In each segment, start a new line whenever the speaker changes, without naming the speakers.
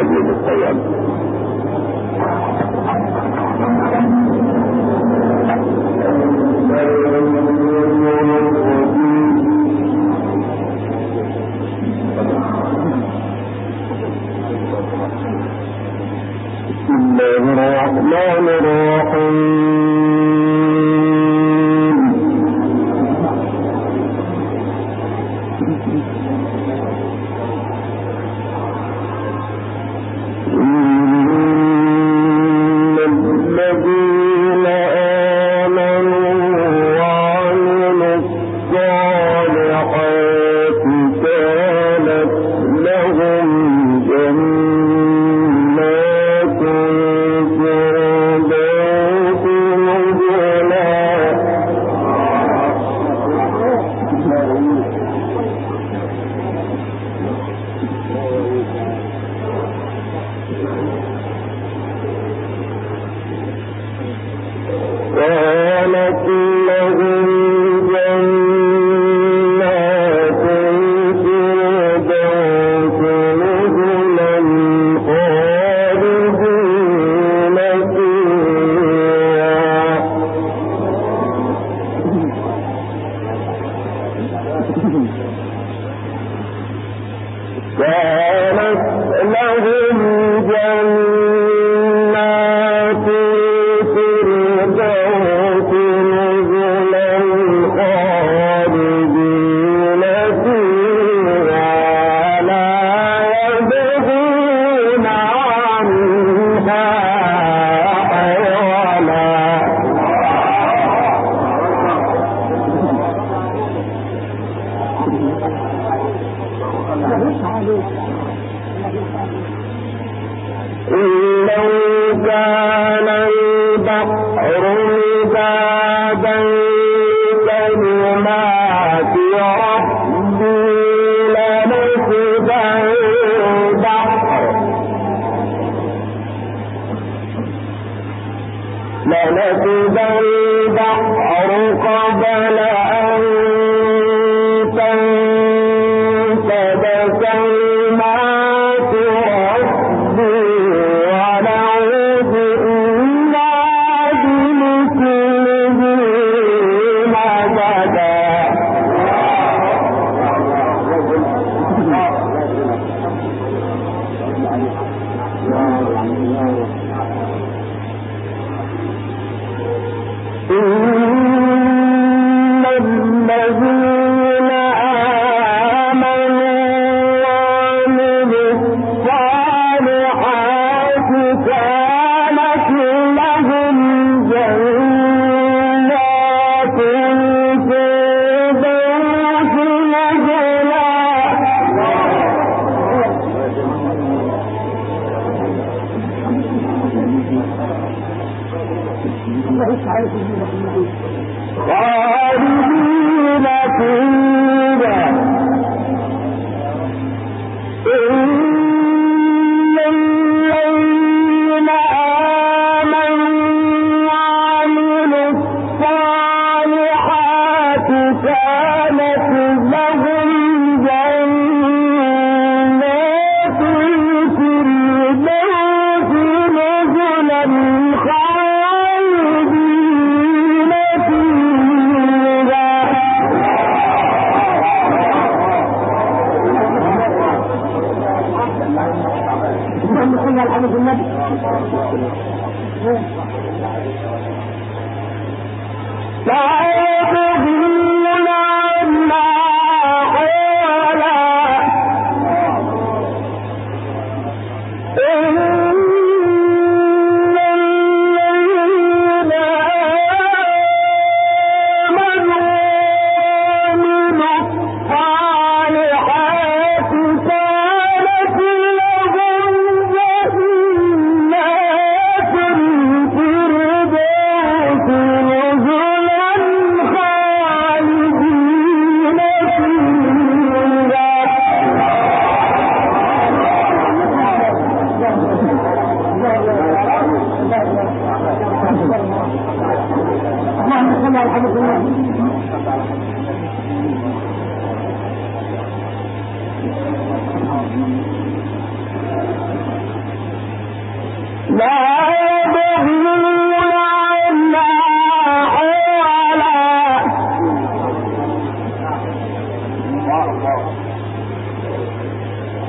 العزيز الطيب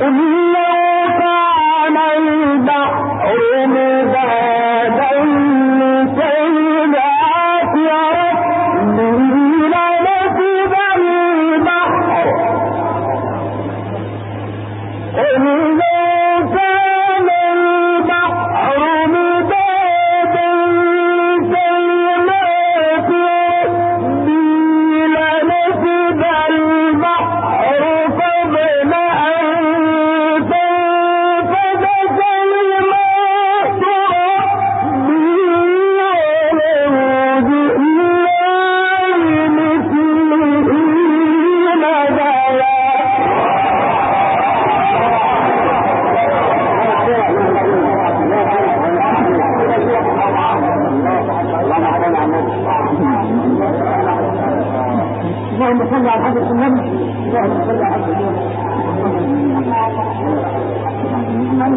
انہوں کا نہیں اللهم صل على الحج الحمام اللهم صل على الحج الحمام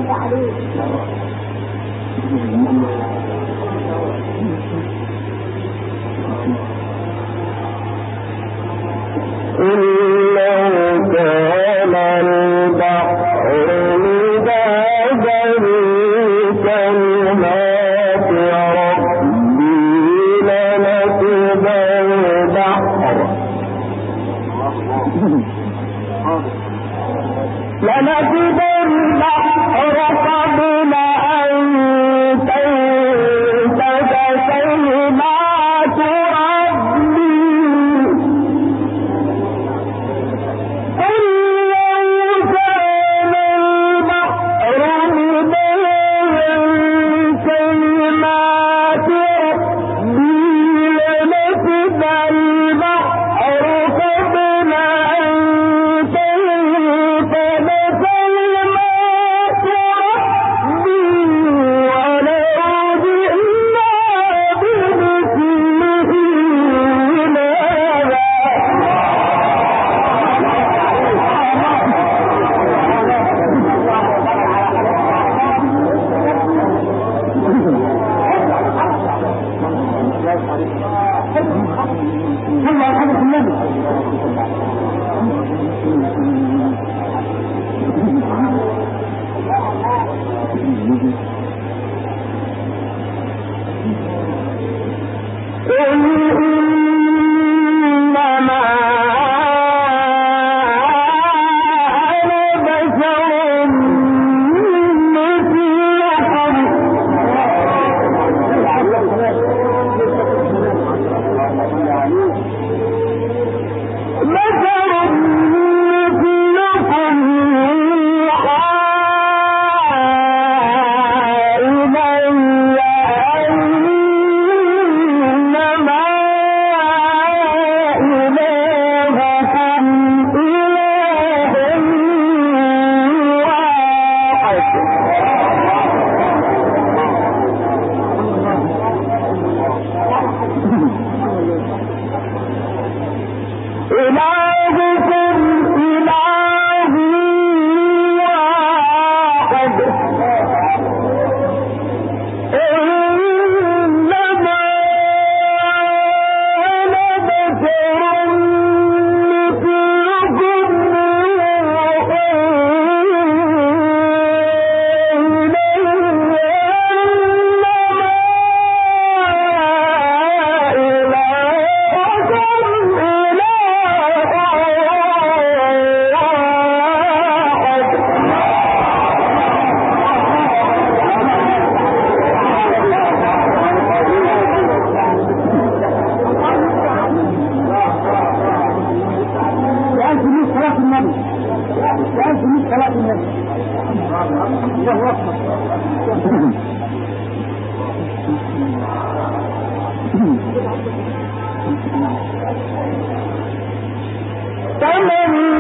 تم نے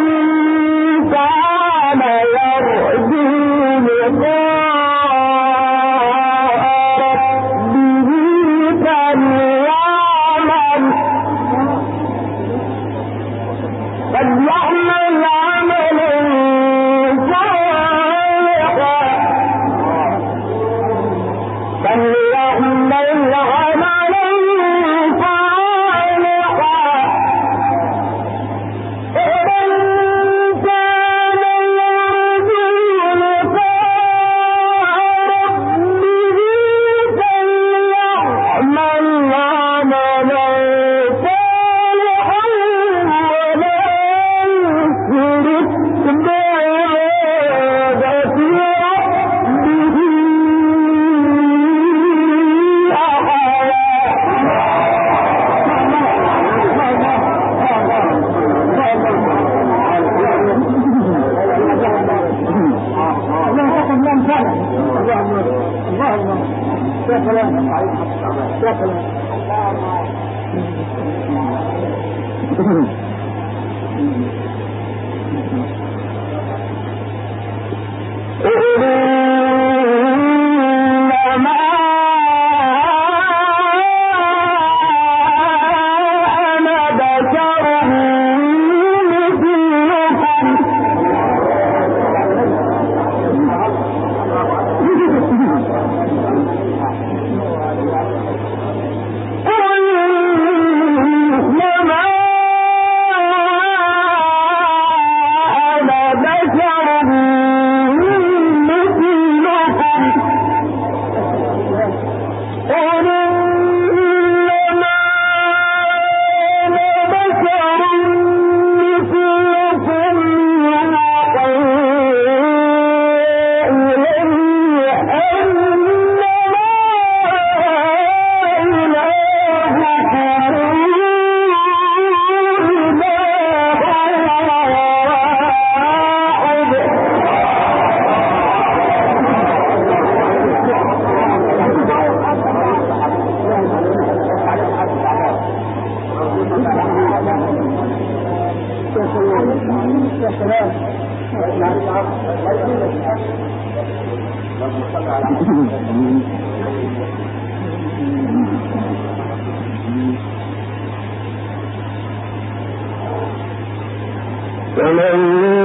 فمن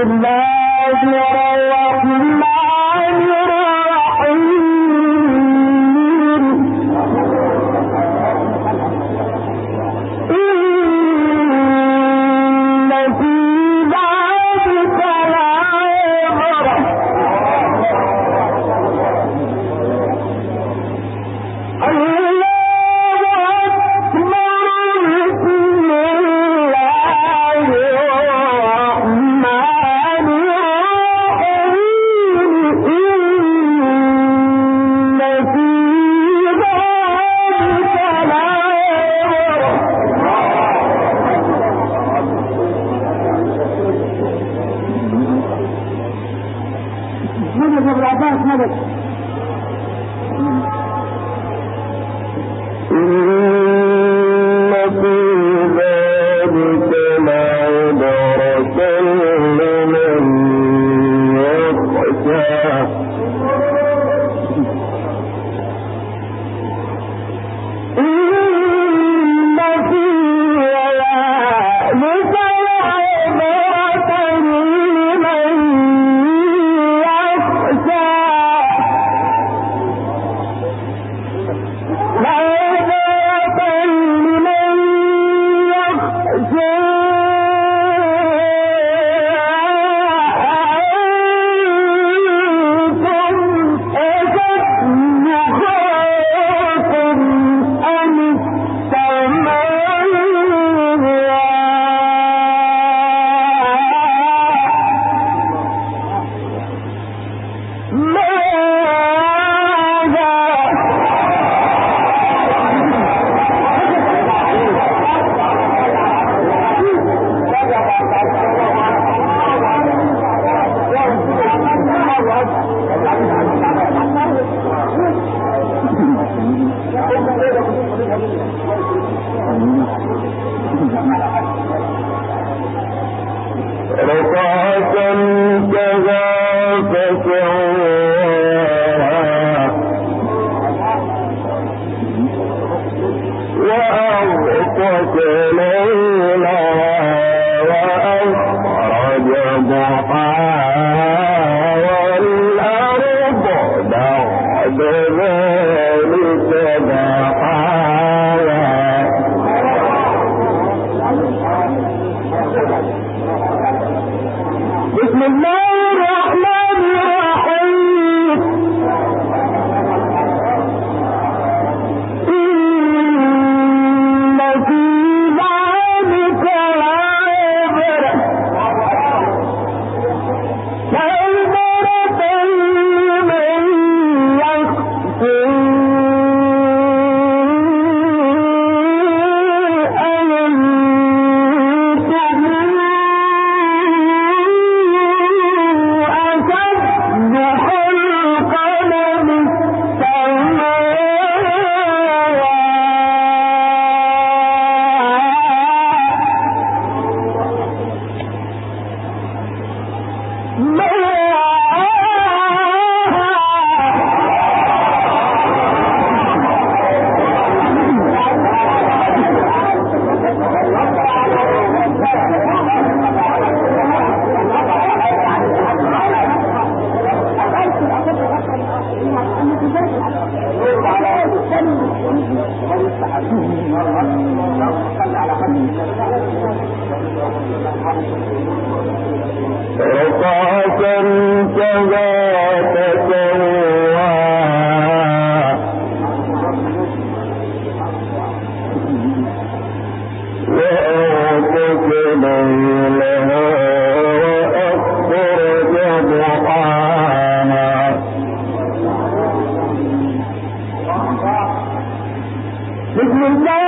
الله عباس ملك If you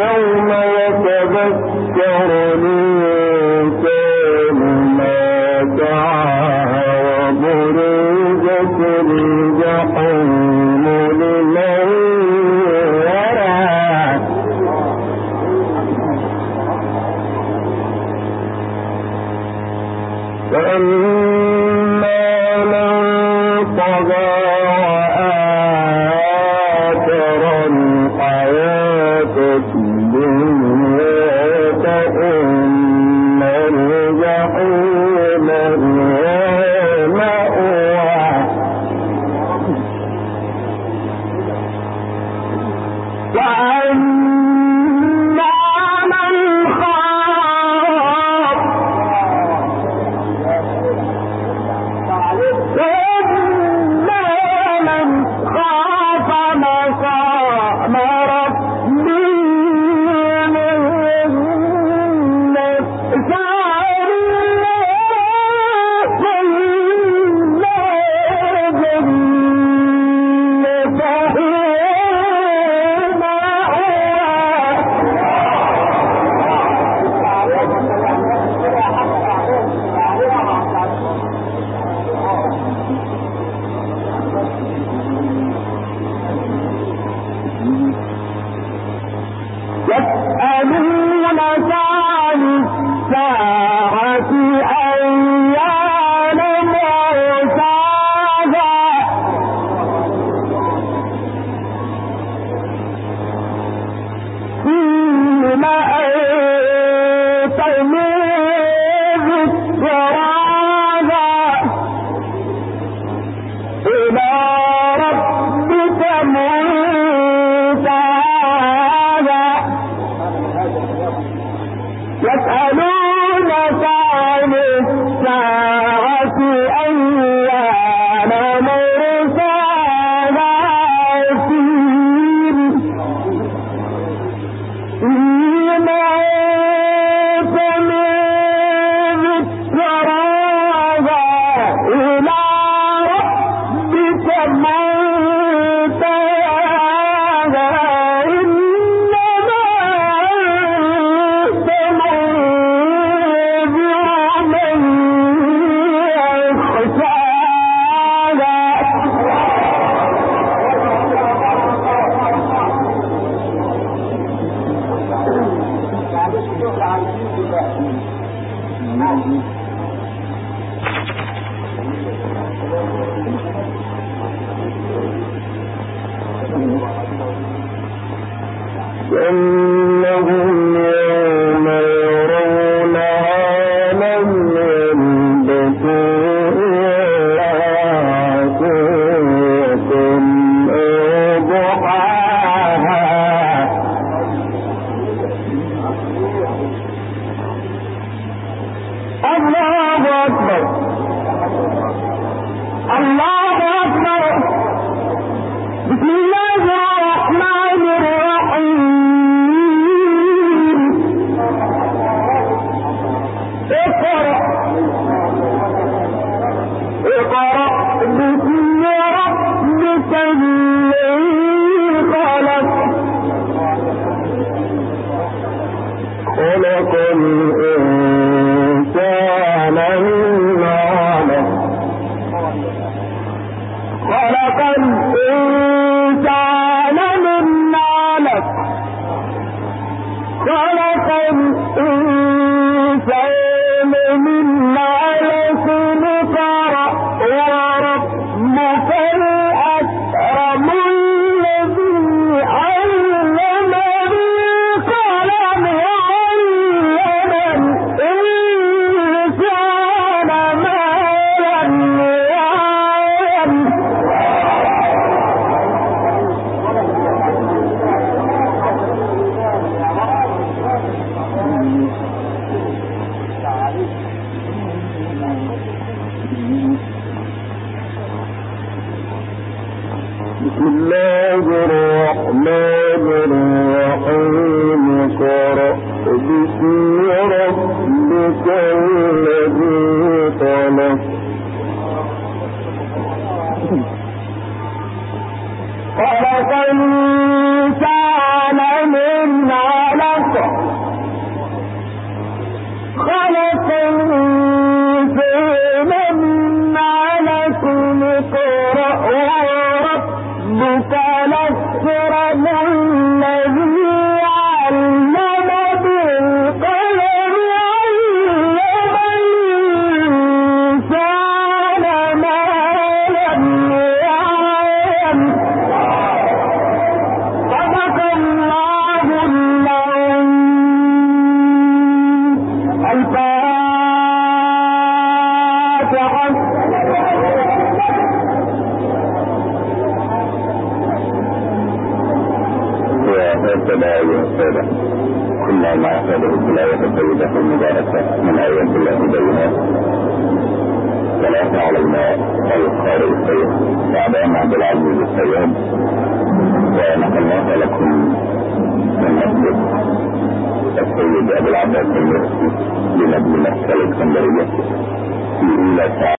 بسم الله